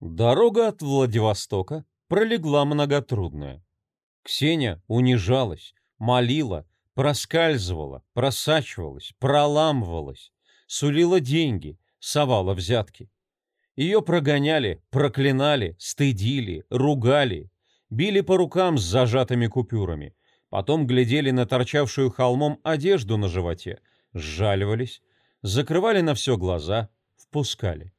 Дорога от Владивостока пролегла многотрудная. Ксения унижалась, молила, проскальзывала, просачивалась, проламывалась, сулила деньги, совала взятки. Ее прогоняли, проклинали, стыдили, ругали, били по рукам с зажатыми купюрами, потом глядели на торчавшую холмом одежду на животе, сжаливались, закрывали на все глаза, впускали.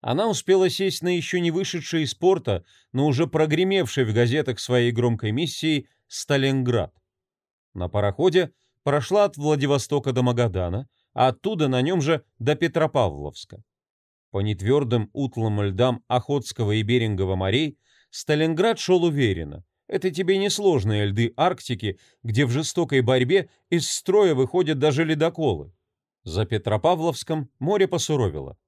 Она успела сесть на еще не вышедший из порта, но уже прогремевший в газетах своей громкой миссией Сталинград. На пароходе прошла от Владивостока до Магадана, а оттуда на нем же до Петропавловска. По нетвердым утлым льдам Охотского и Берингового морей Сталинград шел уверенно. Это тебе не сложные льды Арктики, где в жестокой борьбе из строя выходят даже ледоколы. За Петропавловском море посуровило.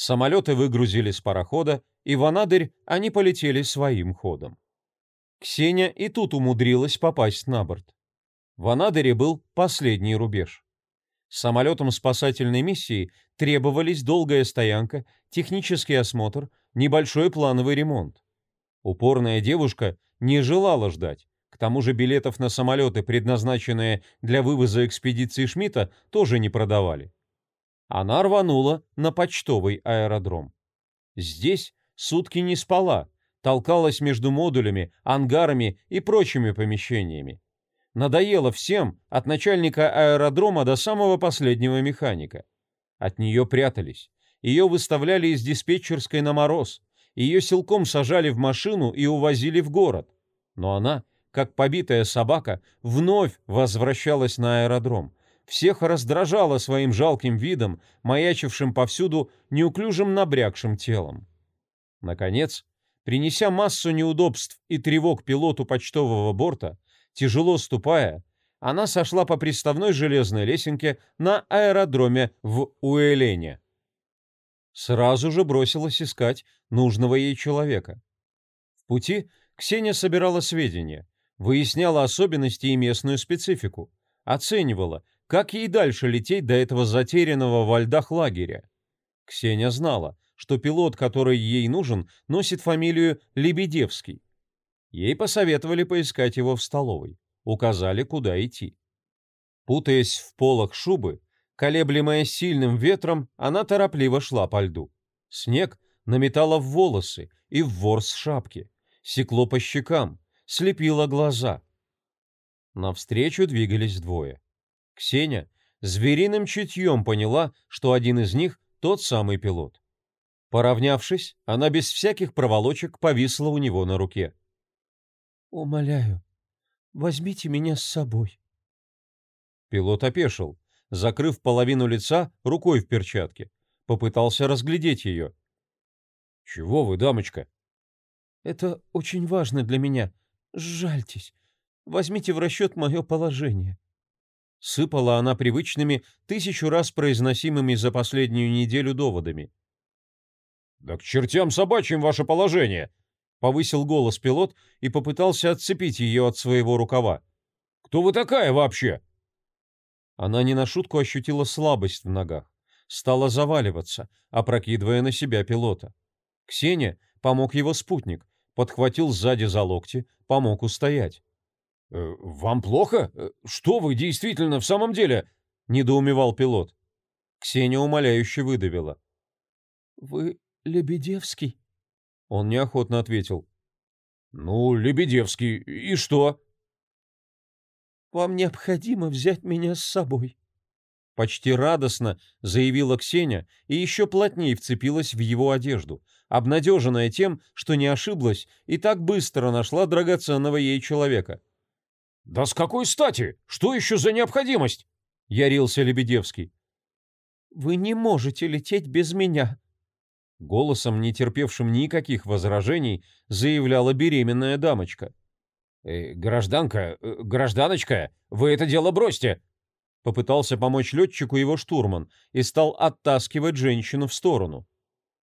Самолеты выгрузили с парохода, и в Анадырь они полетели своим ходом. Ксения и тут умудрилась попасть на борт. В Анадыре был последний рубеж. Самолетам спасательной миссии требовались долгая стоянка, технический осмотр, небольшой плановый ремонт. Упорная девушка не желала ждать. К тому же билетов на самолеты, предназначенные для вывоза экспедиции Шмидта, тоже не продавали она рванула на почтовый аэродром. Здесь сутки не спала, толкалась между модулями, ангарами и прочими помещениями. Надоело всем, от начальника аэродрома до самого последнего механика. От нее прятались. Ее выставляли из диспетчерской на мороз. Ее силком сажали в машину и увозили в город. Но она, как побитая собака, вновь возвращалась на аэродром, всех раздражала своим жалким видом, маячившим повсюду неуклюжим набрякшим телом. Наконец, принеся массу неудобств и тревог пилоту почтового борта, тяжело ступая, она сошла по приставной железной лесенке на аэродроме в Уэлене. Сразу же бросилась искать нужного ей человека. В пути Ксения собирала сведения, выясняла особенности и местную специфику, оценивала, как ей дальше лететь до этого затерянного во льдах лагеря? Ксения знала, что пилот, который ей нужен, носит фамилию Лебедевский. Ей посоветовали поискать его в столовой, указали, куда идти. Путаясь в полах шубы, колеблемая сильным ветром, она торопливо шла по льду. Снег наметала в волосы и в ворс шапки, секло по щекам, слепило глаза. Навстречу двигались двое. Ксения звериным чутьем поняла, что один из них тот самый пилот. Поравнявшись, она без всяких проволочек повисла у него на руке. «Умоляю, возьмите меня с собой». Пилот опешил, закрыв половину лица рукой в перчатке. Попытался разглядеть ее. «Чего вы, дамочка?» «Это очень важно для меня. Жальтесь. Возьмите в расчет мое положение». Сыпала она привычными, тысячу раз произносимыми за последнюю неделю доводами. «Да к чертям собачьим ваше положение!» — повысил голос пилот и попытался отцепить ее от своего рукава. «Кто вы такая вообще?» Она не на шутку ощутила слабость в ногах, стала заваливаться, опрокидывая на себя пилота. Ксения помог его спутник, подхватил сзади за локти, помог устоять. Э, «Вам плохо? Э, что вы действительно в самом деле?» — недоумевал пилот. Ксения умоляюще выдавила. «Вы Лебедевский?» Он неохотно ответил. «Ну, Лебедевский, и что?» «Вам необходимо взять меня с собой». Почти радостно заявила Ксения и еще плотнее вцепилась в его одежду, обнадеженная тем, что не ошиблась и так быстро нашла драгоценного ей человека. «Да с какой стати? Что еще за необходимость?» — ярился Лебедевский. «Вы не можете лететь без меня», — голосом, не терпевшим никаких возражений, заявляла беременная дамочка. «Э, «Гражданка, э, гражданочка, вы это дело бросьте!» Попытался помочь летчику его штурман и стал оттаскивать женщину в сторону.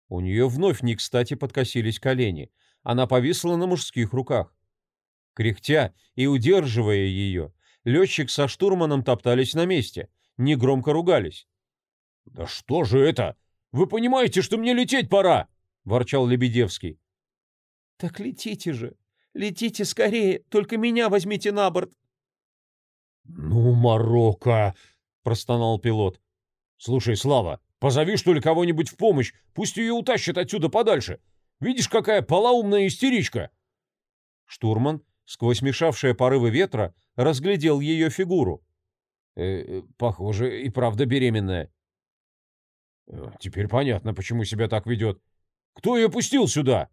У нее вновь не кстати подкосились колени. Она повисла на мужских руках. Кряхтя и удерживая ее, летчик со штурманом топтались на месте, негромко ругались. «Да что же это? Вы понимаете, что мне лететь пора?» — ворчал Лебедевский. «Так летите же! Летите скорее! Только меня возьмите на борт!» «Ну, Марокко!» — простонал пилот. «Слушай, Слава, позови, что ли, кого-нибудь в помощь, пусть ее утащат отсюда подальше. Видишь, какая полоумная истеричка!» Штурман, сквозь мешавшие порывы ветра, разглядел ее фигуру. «Э, э «Похоже, и правда беременная». «Э, «Теперь понятно, почему себя так ведет. Кто ее пустил сюда?»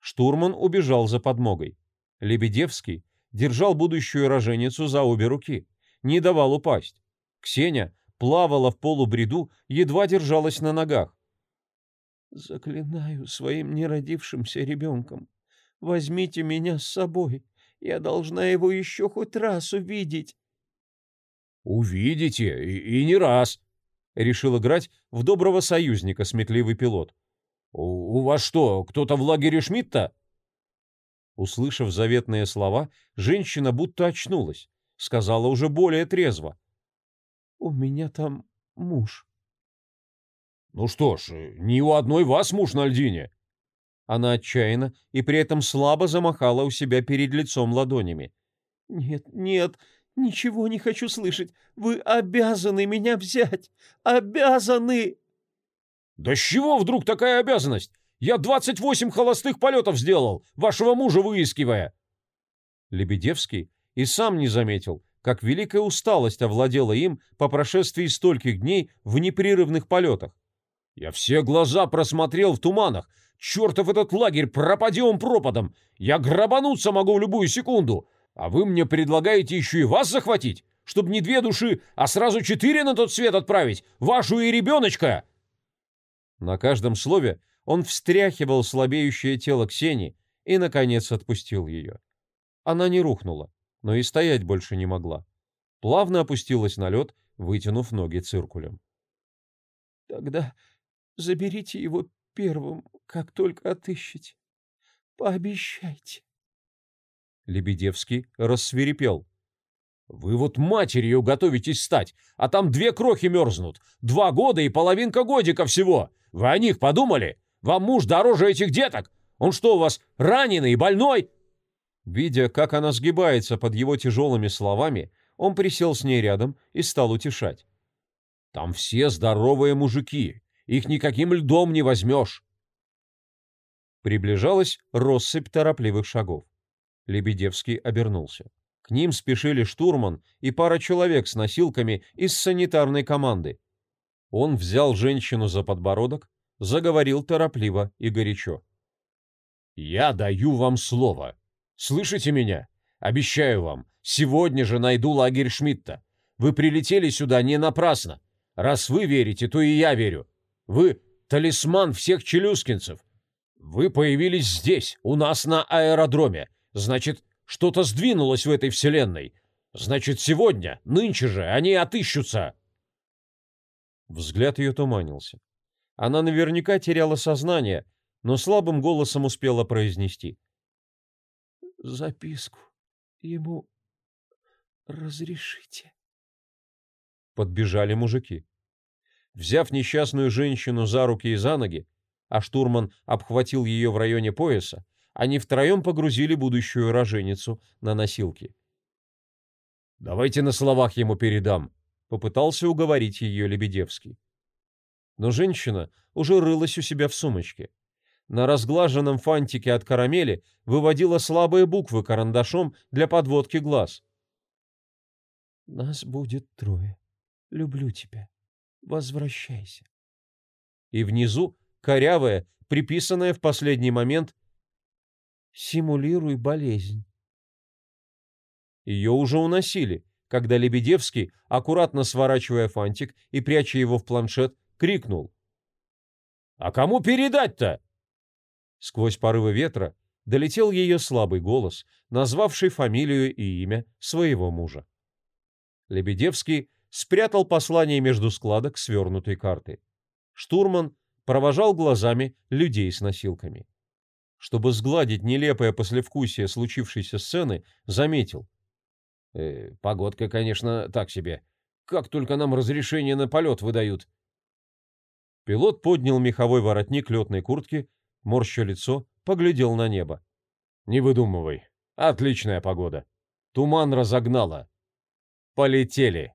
Штурман убежал за подмогой. Лебедевский держал будущую роженицу за обе руки, не давал упасть. Ксения плавала в полубреду, едва держалась на ногах. «Заклинаю своим неродившимся ребенком, возьмите меня с собой, я должна его еще хоть раз увидеть». «Увидите, и, и не раз», — решил играть в доброго союзника сметливый пилот. «У, у вас что, кто-то в лагере Шмидта?» Услышав заветные слова, женщина будто очнулась, сказала уже более трезво. «У меня там муж». «Ну что ж, не у одной вас муж на льдине». Она отчаянно и при этом слабо замахала у себя перед лицом ладонями. «Нет, нет, ничего не хочу слышать. Вы обязаны меня взять! Обязаны!» «Да с чего вдруг такая обязанность? Я двадцать восемь холостых полетов сделал, вашего мужа выискивая!» Лебедевский и сам не заметил, как великая усталость овладела им по прошествии стольких дней в непрерывных полетах. «Я все глаза просмотрел в туманах. Чертов этот лагерь, пропади он пропадом! Я грабануться могу в любую секунду! А вы мне предлагаете еще и вас захватить, чтобы не две души, а сразу четыре на тот свет отправить, вашу и ребеночка!» На каждом слове он встряхивал слабеющее тело Ксении и, наконец, отпустил ее. Она не рухнула, но и стоять больше не могла. Плавно опустилась на лед, вытянув ноги циркулем. «Тогда заберите его первым, как только отыщете. Пообещайте». Лебедевский рассверепел. «Вы вот матерью готовитесь стать, а там две крохи мерзнут. Два года и половинка годика всего. Вы о них подумали? Вам муж дороже этих деток? Он что, у вас раненый и больной?» Видя, как она сгибается под его тяжелыми словами, он присел с ней рядом и стал утешать. «Там все здоровые мужики. Их никаким льдом не возьмешь». Приближалась россыпь торопливых шагов. Лебедевский обернулся. К ним спешили штурман и пара человек с носилками из санитарной команды. Он взял женщину за подбородок, заговорил торопливо и горячо. «Я даю вам слово. Слышите меня? Обещаю вам, сегодня же найду лагерь Шмидта. Вы прилетели сюда не напрасно. Раз вы верите, то и я верю. Вы — талисман всех челюскинцев. Вы появились здесь, у нас на аэродроме. Значит, что-то сдвинулось в этой вселенной. Значит, сегодня, нынче же, они отыщутся. Взгляд ее туманился. Она наверняка теряла сознание, но слабым голосом успела произнести. «Записку ему разрешите». Подбежали мужики. Взяв несчастную женщину за руки и за ноги, а штурман обхватил ее в районе пояса, они втроем погрузили будущую роженицу на носилки. «Давайте на словах ему передам», — попытался уговорить ее Лебедевский. Но женщина уже рылась у себя в сумочке. На разглаженном фантике от карамели выводила слабые буквы карандашом для подводки глаз. «Нас будет трое. Люблю тебя. Возвращайся». И внизу корявая, приписанная в последний момент «Симулируй болезнь». Ее уже уносили, когда Лебедевский, аккуратно сворачивая фантик и пряча его в планшет, крикнул. «А кому передать-то?» Сквозь порывы ветра долетел ее слабый голос, назвавший фамилию и имя своего мужа. Лебедевский спрятал послание между складок свернутой карты. Штурман провожал глазами людей с носилками. Чтобы сгладить нелепое послевкусие случившейся сцены, заметил. «Э, «Погодка, конечно, так себе. Как только нам разрешение на полет выдают. Пилот поднял меховой воротник летной куртки, морща лицо, поглядел на небо. «Не выдумывай. Отличная погода. Туман разогнала. Полетели!»